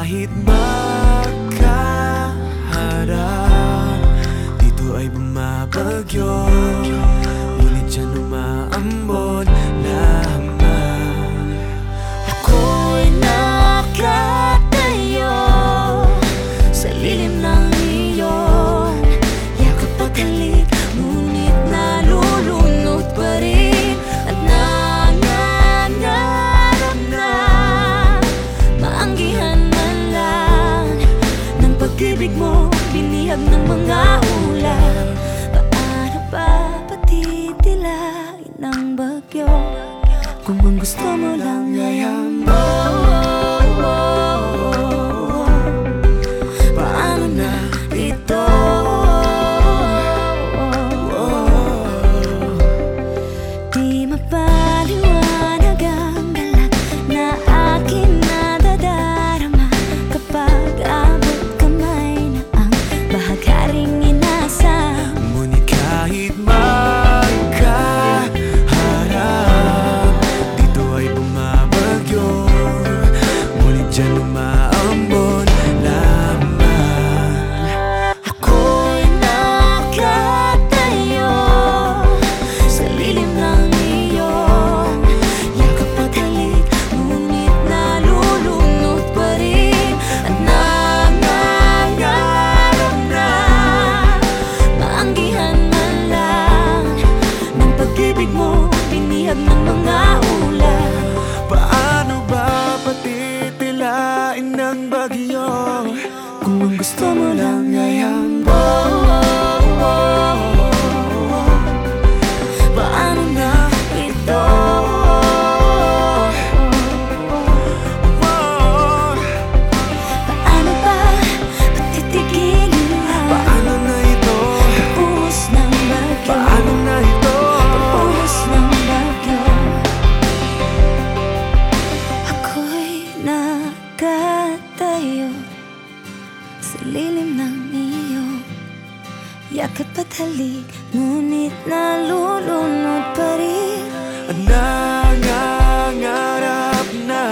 Kahit magkaharap Dito ay bumabagyo. Ngunit dyan umaambon lamang Ako'y nakatayo Sa lilim ng gusto mo lang bagyo Kung ang gusto mo lang ay hambog talik Ngunit nalulunod pa rin. At nangangarap na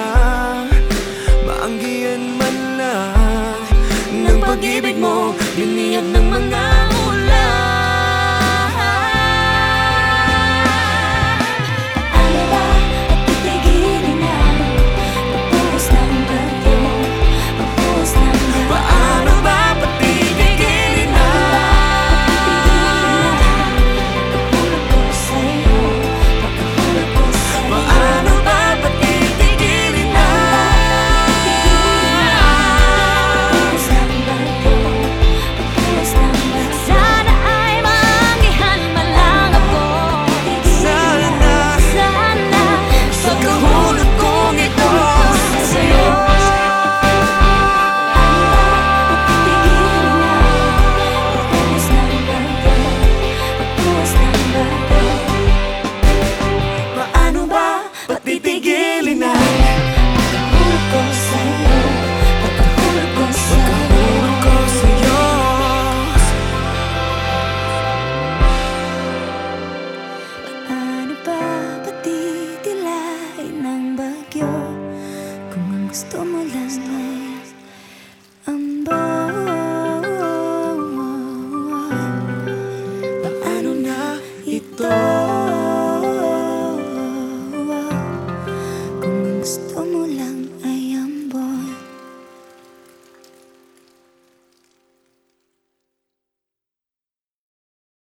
Maanggihan man lang Ng pag-ibig mo Biniyag na